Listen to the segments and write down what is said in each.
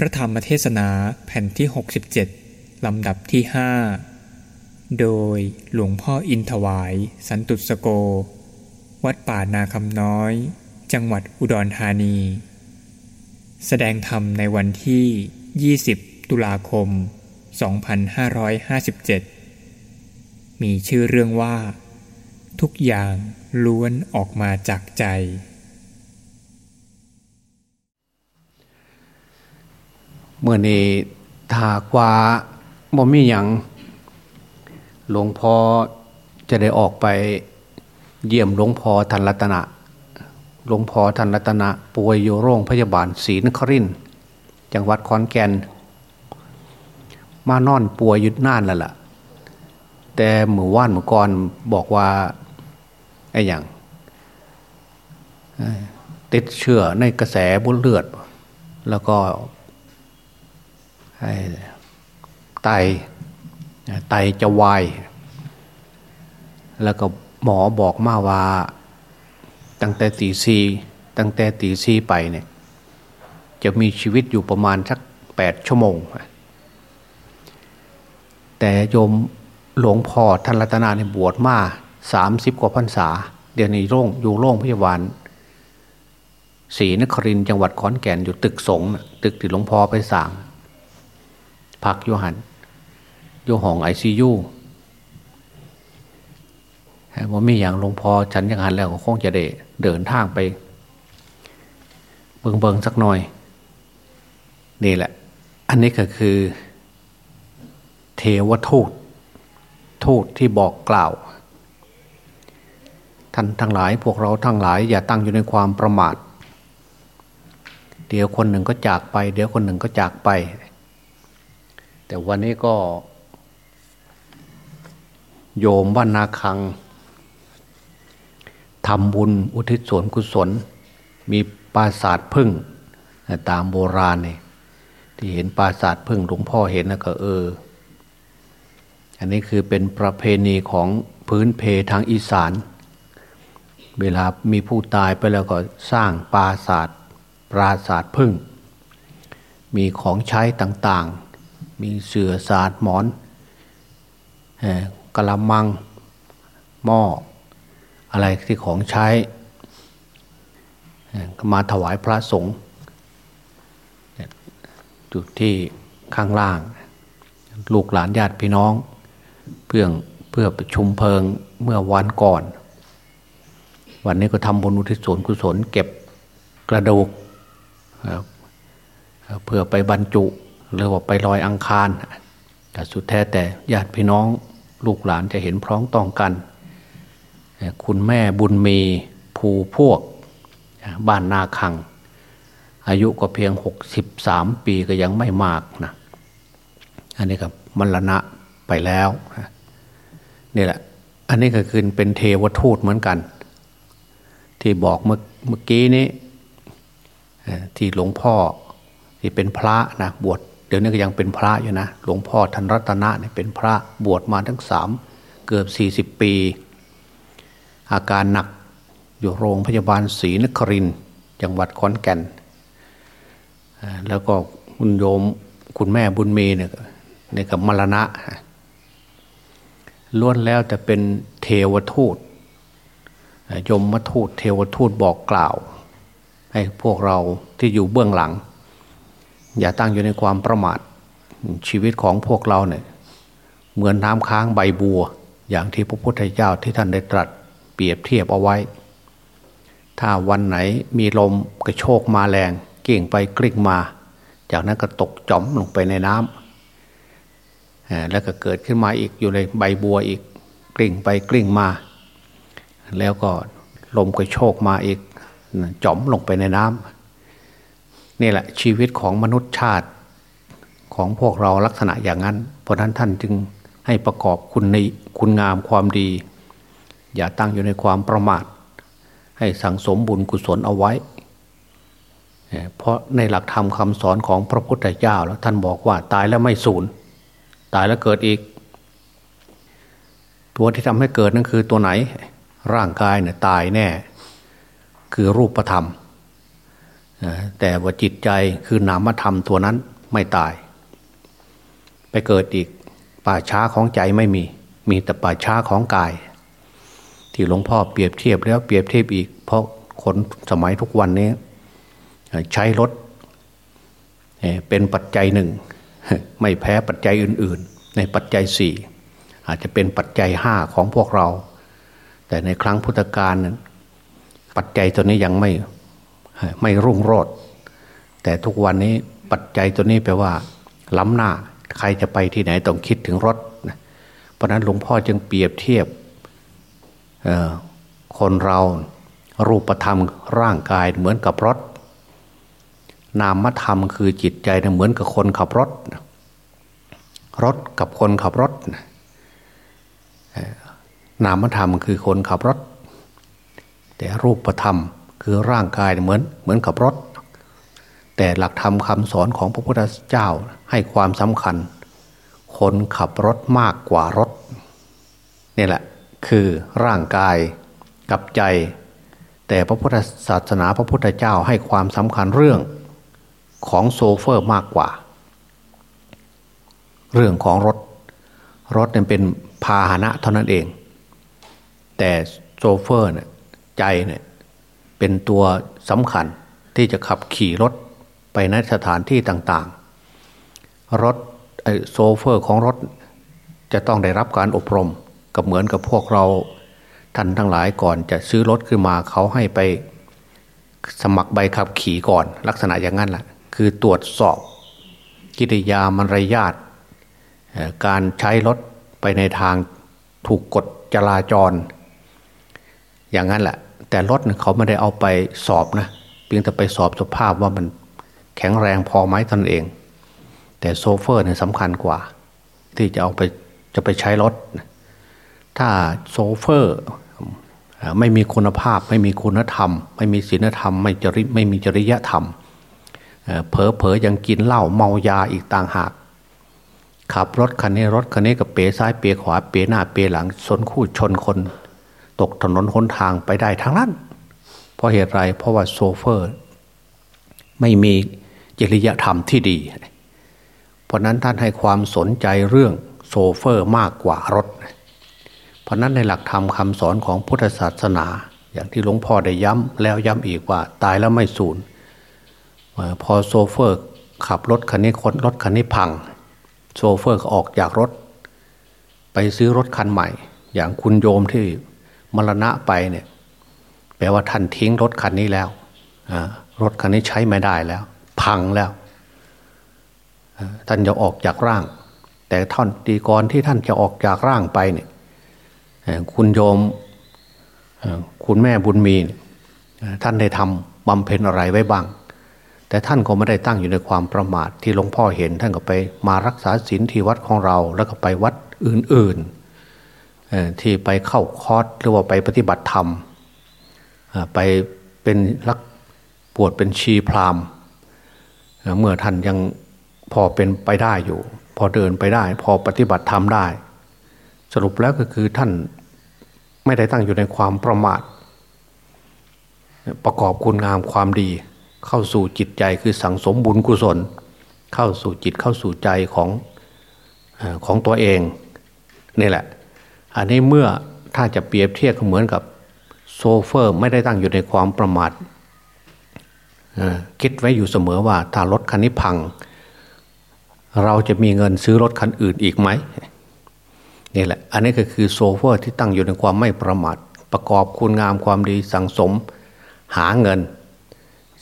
พระธรรมเทศนาแผ่นที่ 67 ลำดับที่ 5 โดยหลวงพ่ออินถวาย สันตุสโก วัดป่านาคำน้อย จังหวัดอุดรธานี แสดงธรรมในวันที่ 20 ตุลาคม 2557 มีชื่อเรื่องว่า ทุกอย่างล้วนออกมาจากใจ มื่อนี้ถากว่าบ่มีหยังหลวงพ่อจะได้ออกไปเยี่ยมหลวงพ่อทันรัตนะ หลวงพ่อทันรัตนะ ป่วยอยู่โรงพยาบาลศรีนครินจังหวัดขอนแก่น มานอนป่วยยุดนานแล้วล่ะ แต่เมื่อว่านเมื่อก่อนบอกว่าไอ้อย่างติดเชื้อในกระแสบุเลือด แล้วก็ ไตไตจะวายแล้วก็หมอบอกมาว่า ตั้งแต่ตีซีตั้งแต่ตีซีไปเนี่ย จะมีชีวิตอยู่ประมาณสักแปดชั่วโมง แต่โยมหลวงพ่อท่านรัตนาเนี่ยบวชมาสามสิบกว่าพรรษา เดี๋ยวนี้โรงอยู่โรงพยาบาลศรีนครินทร์จังหวัดขอนแก่นอยู่ตึกสงตึกที่หลวงพ่อไปสร้าง พักโยหันโยห้องไอซียูว่ามีอย่างหลวงพ่อฉันยังหันแล้วก็คงจะได้เดินทางไป เบิงเบิงสักหน่อย นี่แหละ อันนี้ก็คือ เทวทูตทูตที่บอกกล่าว ท่านทั้งหลายพวกเราทั้งหลาย อย่าตั้งอยู่ในความประมาท เดี๋ยวคนหนึ่งก็จากไป เดี๋ยวคนหนึ่งก็จากไป แต่วันนี้ก็ โยมวันนาคังทำบุญอุทิศส่วนกุศล มีปราสาทพึ่ง ตามโบราณนี่ที่เห็นปราสาทพึ่งหลวงพ่อเห็นแล้วก็เออ อันนี้คือเป็นประเพณีของพื้นเพทางอีสาน เวลามีผู้ตายไปแล้วก็สร้างปราสาทปราสาทพึ่ง มีของใช้ต่างๆ มีเสื่อสาดหมอนอกระมังหม้ออะไรที่ของใช้ก็มาถวายพระสงฆ์จุดที่ข้างล่าง ลูกหลานญาติพี่น้อง เพื่อเพื่อประชุมเพลิงเมื่อวันก่อน วันนี้ก็ทำบุญอุทิศส่วนกุศลเก็บกระดูกเพื่อไปบรรจุ หรือว่าไปลอยอังคารแต่สุดแท้แต่ญาติพี่น้องลูกหลานจะเห็นพร้องต้องกัน คุณแม่บุญมีภูพวกบ้านนาคัง อายุก็เพียงหกสิบสามปีก็ยังไม่มากนะอันนี้ก็มรณะไปแล้วนี่แหละ อันนี้ก็คือเป็นเทวทูตเหมือนกัน ที่บอกเมื่อเมื่อกี้นี้ที่หลวงพ่อที่เป็นพระนะบวช เดี๋ยวนี้ก็ยังเป็นพระอยู่นะ หลวงพ่อทันรัตนะเนี่ยเป็นพระบวชมาทั้งสามเกือบสี่สิบปี อาการหนักอยู่โรงพยาบาลศรีนครินจังหวัดขอนแก่น แล้วก็คุณโยมคุณแม่บุญมีเนี่ยเนี่ยกับมรณะล้วนแล้วแต่เป็นเทวทูตเอ่อยมทูตเทวทูตบอกกล่าว ให้พวกเราที่อยู่เบื้องหลัง อย่าตั้งอยู่ในความประมาทชีวิตของพวกเราเนี่ยเหมือนน้ำค้างใบบัว อย่างที่พระพุทธเจ้าที่ท่านได้ตรัสเปรียบเทียบเอาไว้ ถ้าวันไหนมีลมกระโชกมาแรง เก่งไปกลิ้งมา จากนั้นก็ตกจอมลงไปในน้ำแล้วก็เกิดขึ้นมาอีกอยู่ในใบบัวอีกกลิ้งไปกลิ้งมา แล้วก็ลมกระโชกมาอีกจอมลงไปในน้ำ นี่แหละชีวิตของมนุษย์ชาติของพวกเราลักษณะอย่างนั้น เพราะนั้นท่านจึงให้ประกอบคุณในคุณงามความดี อย่าตั้งอยู่ในความประมาท ให้สั่งสมบุญกุศลเอาไว้ เพราะในหลักธรรมคำสอนของพระพุทธเจ้าแล้วท่านบอกว่าตายแล้วไม่สูญตายแล้วเกิดอีก ตัวที่ทำให้เกิดนั่นคือตัวไหนร่างกายเนี่ยตายแน่ คือรูปธรรม แต่ว่าจิตใจคือนามธรรมตัวนั้นไม่ตาย ไปเกิดอีกป่าช้าของใจไม่มี มีแต่ป่าช้าของกาย ที่หลวงพ่อเปรียบเทียบแล้วเปรียบเทียบอีก เพราะคนสมัยทุกวันนี้ ใช้รถเป็นปัจจัยหนึ่ง ไม่แพ้ปัจจัยอื่น ๆ ในปัจจัยสี่อาจจะเป็นปัจจัยห้าของพวกเรา แต่ในครั้งพุทธกาลปัจจัยตัวนี้ยังไม่ ไม่รุ่งโรจน์แต่ทุกวันนี้ปัจจัยตัวนี้แปลว่า ล้ำหน้าใครจะไปที่ไหนต้องคิดถึงรถเพราะนั้นหลวงพ่อจึงเปรียบเทียบคนเรารูปธรรมร่างกายเหมือนกับรถ นามธรรมคือจิตใจเหมือนกับคนขับรถ รถกับคนขับรถ นามธรรมคือคนขับรถ แต่รูปธรรม คือร่างกายเหมือนเหมือนกับรถ แต่หลักธรรมคำสอนของพระพุทธเจ้าให้ความสำคัญ คนขับรถมากกว่ารถนี่แหละคือร่างกายกับใจ แต่พระพุทธศาสนาพระพุทธเจ้าให้ความสำคัญเรื่องของโซเฟอร์มากกว่า เรื่องของรถ รถเนี่ยเป็นพาหนะเท่านั้นเอง แต่โซเฟอร์เนี่ยใจเนี่ย เป็นตัวสำคัญที่จะขับขี่รถไปในสถานที่ต่างๆ รถโซเฟอร์ของรถจะต้องได้รับการอบรมก็เหมือนกับพวกเราท่านทั้งหลายก่อนจะซื้อรถขึ้นมาเขาให้ไปสมัครใบขับขี่ก่อน ลักษณะอย่างนั้นแหละคือตรวจสอบกิริยามารยาทการใช้รถไปในทางถูกกฎจราจร อย่างนั้นแหละ แต่รถเขาไม่ได้เอาไปสอบนะเพียงแต่ไปสอบสภาพว่ามันแข็งแรงพอไหมตนเอง แต่โซเฟอร์เนี่ยสำคัญกว่า ที่จะเอาไปจะไปใช้รถ ถ้าโซเฟอร์ไม่มีคุณภาพ ไม่มีคุณธรรม ไม่มีศีลธรรม ไม่จริไม่มีจริยธรรมเผลอเผลอยังกินเหล้าเมายาอีกต่างหาก ขับรถคันนี้รถคันนี้ก็เป๋ซ้ายเป๋ขวาเป๋หน้าเป๋หลังชนคู่ชนคน ตกถนนหนทางไปได้ทั้งนั้น เพราะเหตุไรเพราะว่าโซเฟอร์ ไม่มีจริยธรรมที่ดี เพราะนั้นท่านให้ความสนใจเรื่องโซเฟอร์มากกว่ารถ เพราะนั้นในหลักธรรมคำสอนของพุทธศาสนา อย่างที่หลวงพ่อได้ย้ำแล้วย้ำอีกว่าตายแล้วไม่สูญพอโซเฟอร์ขับรถคันนี้คนรถคันนี้พัง โซเฟอร์ออกจากรถ ไปซื้อรถคันใหม่ อย่างคุณโยมที่ มรณะไปเนี่ย แปลว่าท่านทิ้งรถคันนี้แล้วรถคันนี้ใช้ไม่ได้แล้ว พังแล้วท่านจะออกจากร่าง แต่ท่านดีกรที่ท่านจะออกจากร่างไปเนี่ยคุณโยมคุณแม่บุญมี ท่านได้ทำบำเพ็ญอะไรไว้บ้าง แต่ท่านก็ไม่ได้ตั้งอยู่ในความประมาทที่หลวงพ่อเห็น ท่านก็ไปมารักษาศีลที่วัดของเรา แล้วก็ไปวัดอื่น ที่ไปเข้าคอร์สหรือว่าไปปฏิบัติธรรมไปเป็นรักปวดเป็นชีพรามเมื่อท่านยังพอเป็นไปได้อยู่ พอเดินไปได้ พอปฏิบัติธรรมได้ สรุปแล้วก็คือท่านไม่ได้ตั้งอยู่ในความประมาท ประกอบคุณงามความดี เข้าสู่จิตใจคือสังสมบุญกุศล เข้าสู่จิตเข้าสู่ใจของของตัวเองนี่แหละ อันนี้เมื่อถ้าจะเปรียบเทียบเหมือนกับโซเฟอร์ไม่ได้ตั้งอยู่ในความประมาทคิดไว้อยู่เสมอว่าถ้ารถคันนี้พัง เราจะมีเงินซื้อรถคันอื่นอีกไหมนี่แหละ อันนี้ก็คือโซเฟอร์ที่ตั้งอยู่ในความไม่ประมาทประกอบคุณงามความดีสังสม หาเงิน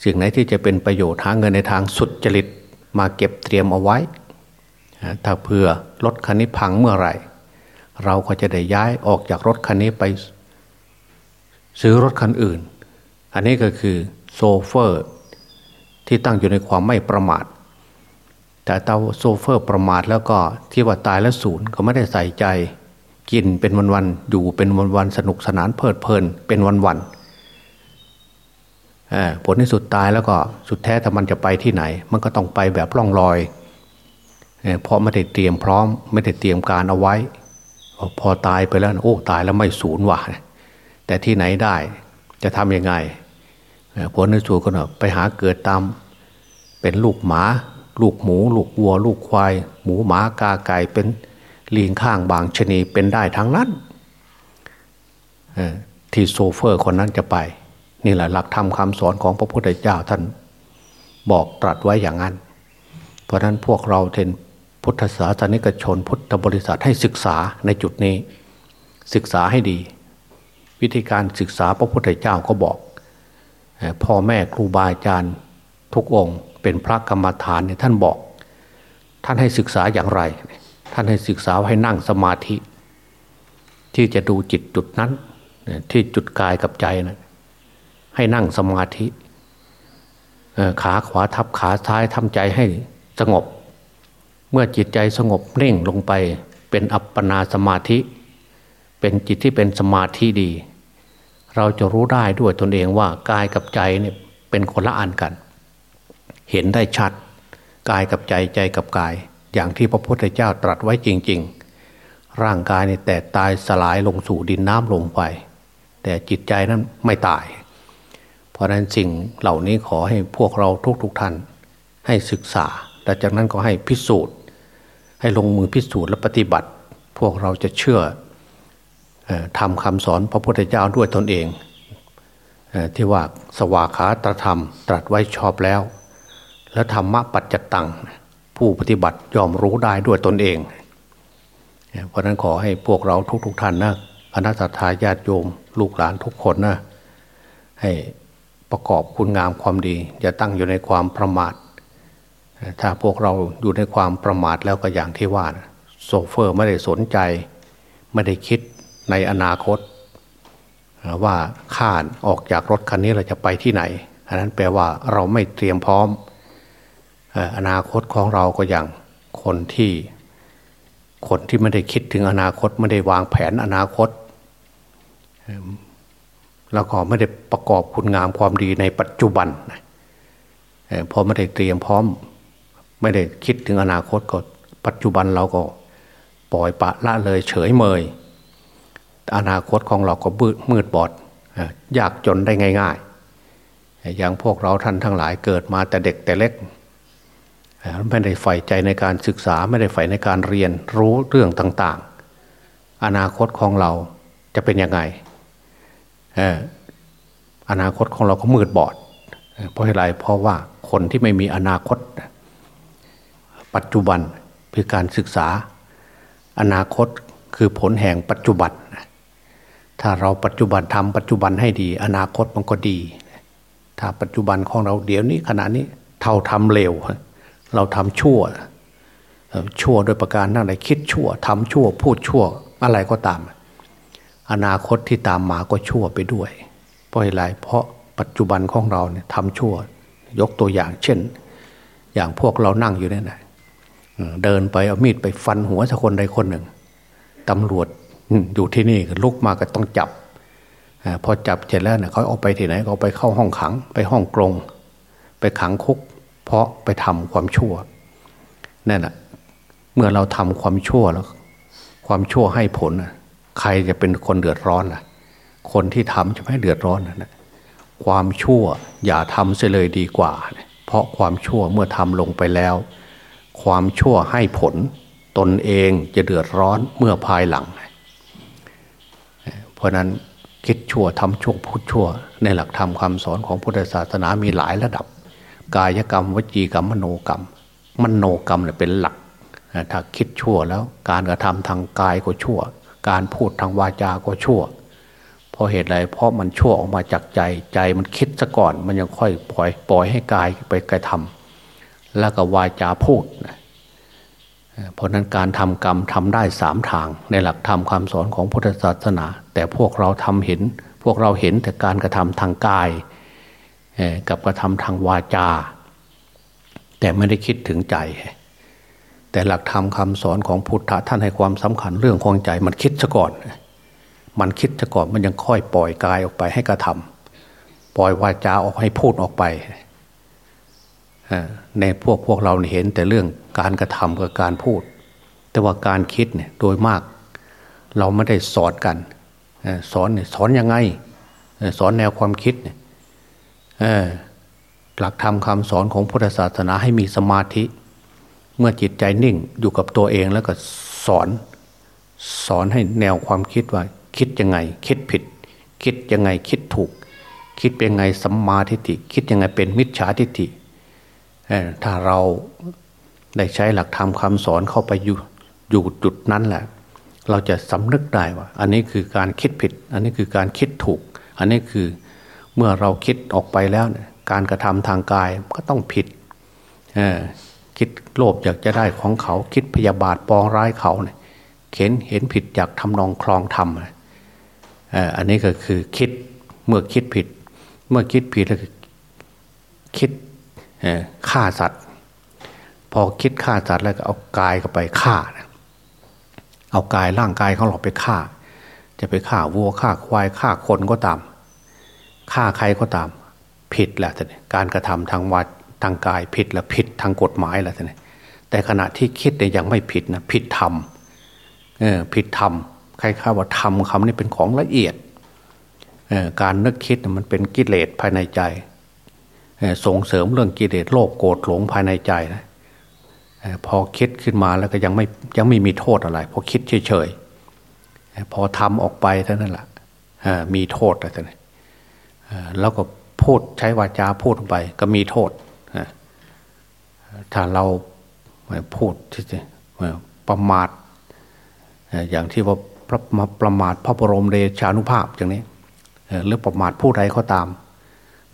สิ่งไหนที่จะเป็นประโยชน์หาเงินในทางสุจริตมาเก็บเตรียมเอาไว้ถ้าเผื่อรถคันนี้พังเมื่อไหร่ เราก็จะได้ย้ายออกจากรถคันนี้ไป ซื้อรถคันอื่น อันนี้ก็คือโซเฟอร์ที่ตั้งอยู่ในความไม่ประมาท แต่ถ้าโซเฟอร์ประมาทแล้วก็ที่ว่าตายแล้วศูนย์ก็ไม่ได้ใส่ใจกินเป็นวันๆอยู่เป็นวันๆสนุกสนานเพลิดเพลินเป็นวันๆผลที่สุดตายแล้วก็สุดแท้ถ้ามันจะไปที่ไหน มันก็ต้องไปแบบล่องลอยเพราะไม่ได้เตรียมพร้อม ไม่ได้เตรียมการเอาไว้ พอตายไปแล้วโอ้ตายแล้วไม่สูญว่ะแต่ที่ไหนได้จะทำยังไงผลในสุดก็ไปหาเกิดตามเป็นลูกหมา ลูกหมู ลูกวัว ลูกควาย หมูหมากาไก่เป็นลิงข้างบางชนีเป็นได้ทั้งนั้นที่โซเฟอร์คนนั้นจะไป นี่แหละหลักธรรมคำสอนของพระพุทธเจ้าท่านบอกตรัสไว้อย่างนั้น เพราะนั้นพวกเราเทน พุทธศาสนิกชน พุทธบริษัทให้ศึกษาในจุดนี้ ศึกษาให้ดี วิธีการศึกษาพระพุทธเจ้าก็บอกพ่อแม่ครูบาอาจารย์ทุกองค์ เป็นพระกรรมฐานเนี่ยท่านบอก ท่านให้ศึกษาอย่างไร ท่านให้ศึกษาให้นั่งสมาธิ ที่จะดูจิตจุดนั้น ที่จุดกายกับใจนะให้นั่งสมาธิขาขวาทับขาซ้ายทำใจให้สงบ เมื่อจิตใจสงบเน่งลงไปเป็นอัปปนาสมาธิ เป็นจิตที่เป็นสมาธิดี เราจะรู้ได้ด้วยตนเองว่ากายกับใจเนี่ยเป็นคนละอันกัน เห็นได้ชัด กายกับใจใจกับกาย อย่างที่พระพุทธเจ้าตรัสไว้จริง ๆ ร่างกายเนี่ยแตกตายสลายลงสู่ดินน้ำลงไปแต่จิตใจนั้นไม่ตาย เพราะนั้นสิ่งเหล่านี้ขอให้พวกเราทุกๆทท่านให้ศึกษา และจากนั้นก็ให้พิสูจน์ ให้ลงมือพิสูจน์และปฏิบัติ พวกเราจะเชื่อทำคำสอนพระพุทธเจ้าด้วยตนเองที่ว่าสวากขาตรธรรม ตรัสไว้ชอบแล้ว และธรรมะปัจจตัง ผู้ปฏิบัติยอมรู้ได้ด้วยตนเอง เพราะนั้นขอให้พวกเราทุกๆทท่านนะคณะทาญาติโยม ลูกหลานทุกคนนะให้ประกอบคุณงามความดี อย่าตั้งอยู่ในความประมาท ถ้าพวกเราอยู่ในความประมาทแล้วก็อย่างที่ว่านะโซเฟอร์ไม่ได้สนใจ ไม่ได้คิดในอนาคต ว่าข้านออกจากรถคันนี้เราจะไปที่ไหน อันนั้นแปลว่าเราไม่เตรียมพร้อม อนาคตของเราก็อย่างคนที่ คนที่ไม่ได้คิดถึงอนาคต ไม่ได้วางแผนอนาคต แล้วก็ไม่ได้ประกอบคุณงามความดีในปัจจุบันพอไม่ได้เตรียมพร้อม ไม่ได้คิดถึงอนาคตก็ปัจจุบันเราก็ปล่อยปะละเลยเฉยเมย อนาคตของเราก็บืดมืดบอดยากจนได้ง่าย ๆ อย่างพวกเราท่านทั้งหลายเกิดมาแต่เด็กแต่เล็กไม่ได้ใฝ่ใจในการศึกษาไม่ได้ใฝ่ในการเรียนรู้เรื่องต่างๆ อนาคตของเราจะเป็นยังไงอนาคตของเราก็มืดบอด เพราะอะไรเพราะว่าคนที่ไม่มีอนาคต ปัจจุบันคือการศึกษา อนาคตคือผลแห่งปัจจุบัน ถ้าเราปัจจุบันทำปัจจุบันให้ดี อนาคตมันก็ดี ถ้าปัจจุบันของเราเดี๋ยวนี้ขณะนี้เท่าทำเร็ว เราทำชั่ว ชั่วโดยประการนั่นอะไรคิดชั่วทำชั่ว พูดชั่วอะไรก็ตาม อนาคตที่ตามมาก็ชั่วไปด้วย เพราะอะไรเพราะปัจจุบันของเราเนี่ยทำชั่วยกตัวอย่างเช่น อย่างพวกเรานั่งอยู่เนี่ยนะ เดินไปเอามีดไปฟันหัวสักคนใดคนหนึ่งตำรวจอยู่ที่นี่ลุกมาก็ต้องจับพอจับเสร็จแล้วเนี่ยเขาเอาไปที่ไหนเขาไปเข้าห้องขัง ไปห้องกรงไปขังคุก เพราะไปทำความชั่วนั่นแหะเมื่อเราทำความชั่วแล้ว ความชั่วให้ผลใครจะเป็นคนเดือดร้อนล่ะ คนที่ทำจะไม่เดือดร้อนนะความชั่วอย่าทำเสียเลยดีกว่า เพราะความชั่วเมื่อทำลงไปแล้ว ความชั่วให้ผล ตนเองจะเดือดร้อนเมื่อภายหลัง เพราะนั้นคิดชั่วทำชั่วพูดชั่ว ในหลักธรรมคำสอนของพุทธศาสนามีหลายระดับ กายกรรมวจีกรรมมโนกรรมมโนกรรมเป็นหลัก ถ้าคิดชั่วแล้วการกระทำทางกายก็ชั่ว การพูดทางวาจาก็ชั่วเพราะเหตุไรเพราะมันชั่วออกมาจากใจใจมันคิดซะก่อน มันยังค่อยปล่อยปล่อยให้กายไปกระทำ แล้วก็วาจาพูดนะเพราะนั้นการทำกรรมทำได้สามทาง ในหลักธรรมคำสอนของพุทธศาสนา แต่พวกเราทำเห็น พวกเราเห็นแต่การกระทำทางกาย กับกระทำทางวาจา แต่ไม่ได้คิดถึงใจ แต่หลักธรรมคาสอนของพุทธะท่านให้ความสำคัญเรื่องของใจมันคิดซะก่อน มันคิดซะก่อนมันยังค่อยปล่อยกายออกไปให้กระทำปล่อยวาจาออกให้พูดออกไป ในพวกพวกเราเห็นแต่เรื่องการกระทำกับการพูด แต่ว่าการคิดเนี่ยโดยมาก เราไม่ได้สอนกันสอนเนี่ยสอนยังไงสอนแนวความคิดเนี่ยหลักธรรมคำสอนของพุทธศาสนาให้มีสมาธิ เมื่อจิตใจนิ่งอยู่กับตัวเองแล้วก็สอนสอนให้แนวความคิดว่า คิดยังไง คิดผิด คิดยังไงคิดถูก คิดยังไงสัมมาทิฏฐิคิดยังไงเป็นมิจฉาทิฏฐิ ถ้าเราได้ใช้หลักธรรมคาสอนเข้าไปอยู่อยู่จุดนั้นแหละ เราจะสำนึกได้ว่า อันนี้คือการคิดผิด อันนี้คือการคิดถูก อันนี้คือเมื่อเราคิดออกไปแล้วการกระทำทางกายก็ต้องผิดคิดโลภอยากจะได้ของเขาคิดพยาบาทปองร้ายเขาเนี่ยเห็นเห็นผิดอยากทำนองคลองทำอันนี้ก็คือคิดเมื่อคิดผิด เมื่อคิดผิดแล้วคิด ฆ่าสัตว์ พอคิดฆ่าสัตว์แล้วก็เอากายเข้าไปฆ่าเอากายร่างกายของเราไปฆ่า จะไปฆ่าวัวฆ่าควายฆ่าคนก็ตามฆ่าใครก็ตาม ผิดแหละท่านการกระทำทางวัดทางกายผิดและผิดทางกฎหมายแหละท่านแต่ขณะที่คิดเนี่ยยังไม่ผิดนะผิดธรรมเออผิดธรรมใครข้าว่าธรรมคำนี้เป็นของละเอียดเออการนึกคิดมันเป็นกิเลสภายในใจ ส่งเสริมเรื่องกิเลสโลภโกรธหลงภายในใจนะพอคิดขึ้นมาแล้วก็ยังไม่ยังไม่มีโทษอะไร พอคิดเฉยๆ พอทำออกไปเท่านั้นแหละมีโทษอะไรท่นแล้วก็พูดใช้วาจาพูดไปก็มีโทษ ถ้าเราพูดประมาทอย่างที่ว่าประมาทพระบรมเดชานุภาพอย่างนี้หรือประมาทผู้ใดเขาตาม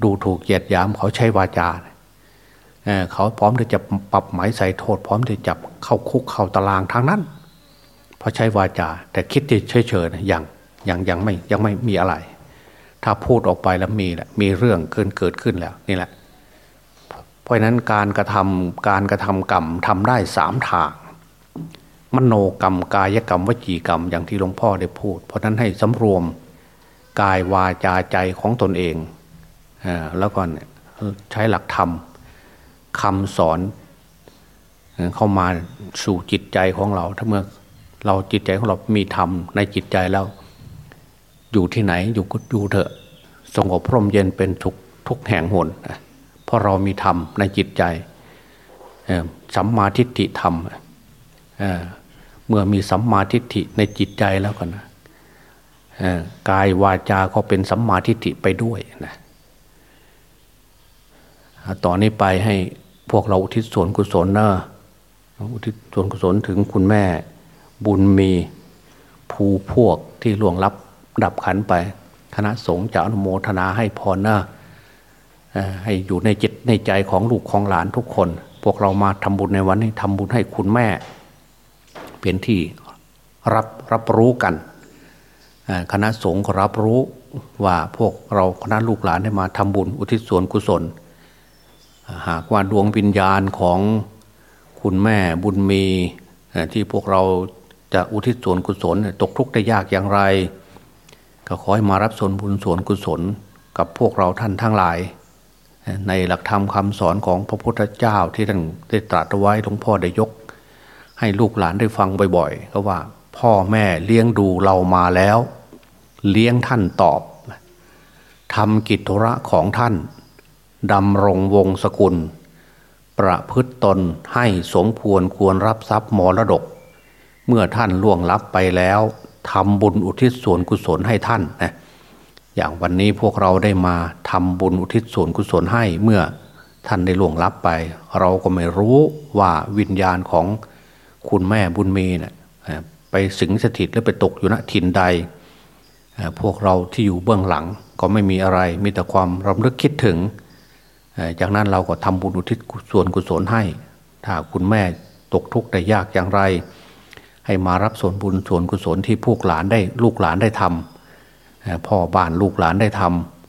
ดูถูกเหยียดหยามเขาใช้วาจาเขาพร้อมที่จะปรับหมายใส่โทษ พร้อมที่จะจับเข้าคุกเข้าตารางทางนั้น เพราะใช้วาจา แต่คิดเฉยๆยังยังยังไม่ยังไม่มีอะไร ถ้าพูดออกไปแล้วมีแหละมีเรื่องเกินเกิดขึ้นแล้วนี่แหละ เพราะนั้นการกระทำการกระทำกรรมทำได้สามทางมโนกรรมกายกรรมวจีกรรมอย่างที่หลวงพ่อได้พูด เพราะนั้นให้สำรวมกายวาจาใจของตนเอง แล้วก็ใช้หลักธรรมคำสอนเข้ามาสู่จิตใจของเรา ถ้าเมื่อเราจิตใจของเรามีธรรมในจิตใจแล้ว อยู่ที่ไหนอยู่ก็อยู่เถอะสงบพร่มเย็นเป็นทุกทุกแห่งหนเพราะเรามีธรรมในจิตใจสัมมาทิฏฐิธรรมเมื่อมีสัมมาทิฏฐิในจิตใจแล้วกันนะกายวาจาก็เป็นสัมมาทิฏฐิไปด้วยนะ ต่อนนี้ไปให้พวกเราอุทิศส่วนกุศลนะอุทิศส่วนกุศลถึงคุณแม่บุญมีภูพวกที่ล่วงลับดับขันไป คณะสงฆ์จะอนุโมทนาให้พรนะให้อยู่ในจิตในใจของลูกของหลานทุกคน พวกเรามาทำบุญในวันนี้ทำบุญให้คุณแม่ เป็นที่รับรับรู้กัน คณะสงฆ์รับรู้ว่าพวกเราคณะลูกหลานได้มาทำบุญอุทิศส่วนกุศล หากว่าดวงวิญญาณของคุณแม่บุญมีที่พวกเราจะอุทิศส่วนกุศลตกทุกข์ได้ยากอย่างไร ก็ขอให้มารับส่วนบุญส่วนกุศลกับพวกเราท่านทั้งหลาย ในหลักธรรมคาสอนของพระพุทธเจ้าที่ท่านได้ตรัสไว้หลวงพ่อได้ยก ให้ลูกหลานได้ฟังบ่อยๆก็ว่าพ่อแม่เลี้ยงดูเรามาแล้ว เลี้ยงท่านตอบทำกิจธุระของท่าน ดำรงวงศกุล ประพฤตตนให้สมควรควรรับทรัพย์มรดก เมื่อท่านล่วงลับไปแล้วทำบุญอุทิศส่วนกุศลให้ท่านนะอย่างวันนี้พวกเราได้มาทำบุญอุทิศส่วนกุศลให้เมื่อท่านได้ล่วงลับไป เราก็ไม่รู้ว่าวิญญาณของคุณแม่บุญมีเนะี่ยไปสิงสถิตหรือไปตกอยู่ณถิ่นใด พวกเราที่อยู่เบื้องหลังก็ไม่มีอะไรมีแต่ความรำลึกคิดถึง จากนั้นเราก็ทำบุญอุทิศส่วนกุศลให้ ถ้าคุณแม่ตกทุกข์ได้ยากอย่างไร ให้มารับส่วนบุญส่วนกุศลที่พวกหลานได้ลูกหลานได้ทำพ่อบ้านลูกหลานได้ท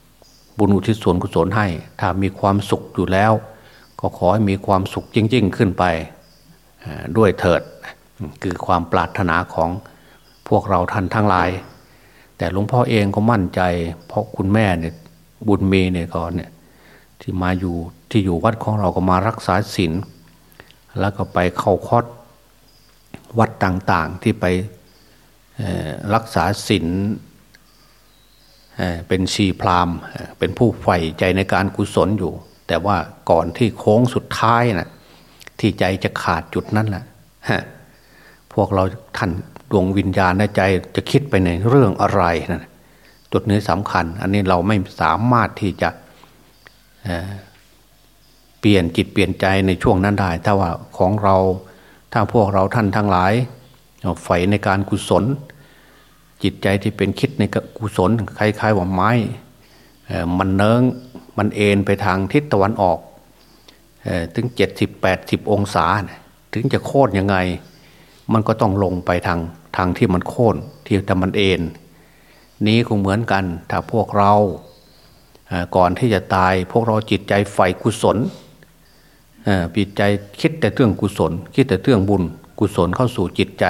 ำบุญอุทิศส่วนกุศลให้ ถ้ามีความสุขอยู่แล้ว ก็ขอให้มีความสุขยิ่งๆ ขึ้นไปด้วยเถิดคือความปรารถนาของพวกเราท่านทั้งหลาย แต่หลวงพ่อเองก็มั่นใจ เพราะคุณแม่เนี่ยบุญมีเนี่ยก็เนี่ย ที่มาอยู่ที่อยู่วัดของเราก็มารักษาศีลแล้วก็ไปเข้าคอสวัดต่างๆที่ไปรักษาศีลเป็นชีพรามเป็นผู้ใฝ่ใจในการกุศลอยู่ แต่ว่าก่อนที่โค้งสุดท้ายนะ่ะที่ใจจะขาดจุดนั้นแหละพวกเราท่านดวงวิญญาณในใจจะคิดไปในเรื่องอะไรนะจุดนี้สำคัญ อันนี้เราไม่สามารถที่จะ เปลี่ยนจิตเปลี่ยนใจในช่วงนั้นได้ ถ้าว่าของเราถ้าพวกเราท่านทั้งหลายใฝ่ในการกุศล จิตใจที่เป็นคิดในกุศลคล้ายๆว่าไม้มันเนิ้งมันเอ็นไปทางทิศตะวันออกถึงเจ็ดสิบแปดสิบองศา ถึงจะโค่นยังไง มันก็ต้องลงไปทางทางที่มันโค่นที่แต่มันเอ็นนี้ก็เหมือนกัน ถ้าพวกเรา ก่อนที่จะตาย พวกเราจิตใจใฝ่กุศลจิตใจคิดแต่เรื่องกุศล คิดแต่เรื่องบุญ กุศลเข้าสู่จิตใจ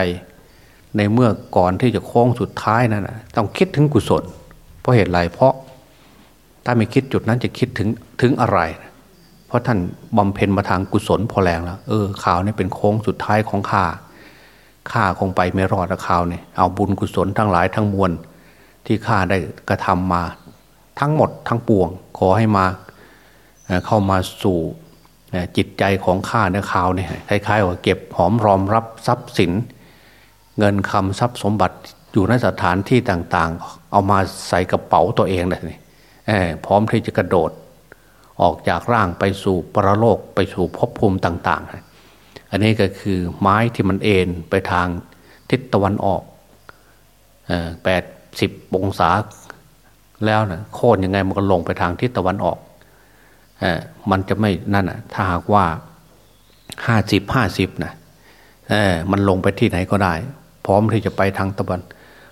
ในเมื่อก่อนที่จะโค้งสุดท้ายนั่นต้องคิดถึงกุศล เพราะเหตุไรเพราะถ้าไม่คิดจุดนั้นจะคิดถึงถึงอะไร เพราะท่านบำเพ็ญมาทางกุศลพอแรงแล้ว เออข่าวนี้เป็นโค้งสุดท้ายของข้าข้าคงไปไม่รอดแล้วข่าวนี่เอาบุญกุศลทั้งหลายทั้งมวลที่ข้าได้กระทำมา ทั้งหมดทั้งปวง ขอให้มาเข้ามาสู่จิตใจของข้าเนื้อข่าวเนี่ยคล้ายๆว่าเก็บหอมรอมรับทรัพย์สิน เงินคำทรัพย์สมบัติอยู่ในสถานที่ต่างๆ เอามาใส่กระเป๋าตัวเองเลยนี่พร้อมที่จะกระโดด ออกจากร่างไปสู่ปรโลกไปสู่ภพภูมิต่างๆ อันนี้ก็คือไม้ที่มันเอ็นไปทางทิศตะวันออกแปดสิบองศา แล้วนะโค่นยังไงมันก็ลงไปทางทิศตะวันออกอมันจะไม่นั่นอะถ้าหากว่าห้าสิบห้าสิบนะเออมันลงไปที่ไหนก็ได้ พร้อมที่จะไปทางตะวัน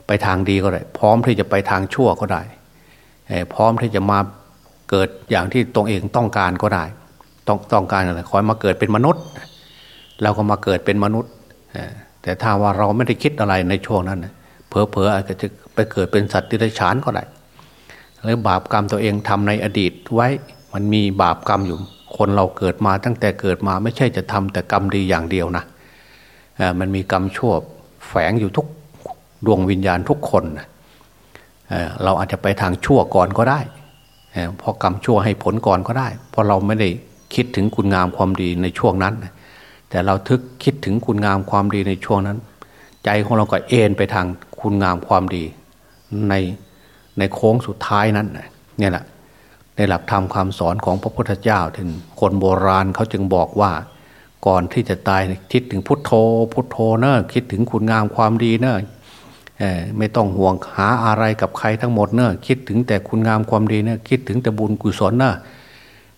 ไปทางดีก็ได้ พร้อมที่จะไปทางชั่วก็ได้พร้อมที่จะมาเกิดอย่างที่ตรงเองต้องการก็ได้ ต้องต้องการอะไรขอมาเกิดเป็นมนุษย์เราก็มาเกิดเป็นมนุษย์แต่ถ้าว่าเราไม่ได้คิดอะไรในช่วงนั้นเพอเพออาจจะไปเกิดเป็นสัตว์ที่ได้ฉานก็ได้ หรือบาปกรรมตัวเองทำในอดีตไว้มันมีบาปกรรมอยู่ คนเราเกิดมาตั้งแต่เกิดมาไม่ใช่จะทำแต่กรรมดีอย่างเดียวนะมันมีกรรมชั่วแฝงอยู่ทุกดวงวิญญาณทุกคนเราอาจจะไปทางชั่วก่อนก็ได้เพราะกรรมชั่วให้ผลก่อนก็ได้ เพราะเราไม่ได้คิดถึงคุณงามความดีในช่วงนั้น แต่เราทึกคิดถึงคุณงามความดีในช่วงนั้น ใจของเราก็เอ็นไปทางคุณงามความดีใน ในโค้งสุดท้ายนั้นเนี่ยแหละในหลักธรรมคำสอนของพระพุทธเจ้าถึงคนโบราณเขาจึงบอกว่าก่อนที่จะตายคิดถึงพุทโธ พุทโธเนอะคิดถึงคุณงามความดีเนอะไม่ต้องห่วงหาอะไรกับใครทั้งหมดเนอะคิดถึงแต่คุณงามความดีเนอะคิดถึงแต่บุญกุศลเนอะ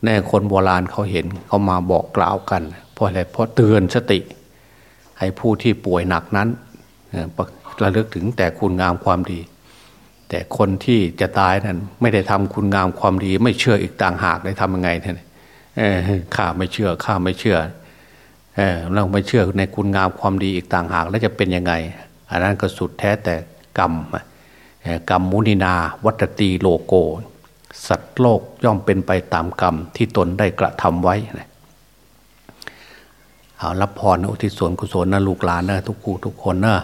แน่คนโบราณเขาเห็นเขามาบอกกล่าวกันเพราะอะไรเพราะเตือนสติ ให้ผู้ที่ป่วยหนักนั้นระลึกถึงแต่คุณงามความดี แต่คนที่จะตายนั้นไม่ได้ทำคุณงามความดี ไม่เชื่ออีกต่างหากได้ทำยังไงท่านข้าไม่เชื่อข้าไม่เชื่อเราไม่เชื่อในคุณงามความดีอีกต่างหาก แล้วจะเป็นยังไง อันนั้นก็สุดแท้แต่กรรมกรรมมุนินา วัตตีโลโก สัตว์โลกย่อมเป็นไปตามกรรมที่ตนได้กระทำไว้เอารับพรอุทิศส่วนกุศลนะลูกหลานนะทุกคู่ทุกคนนะ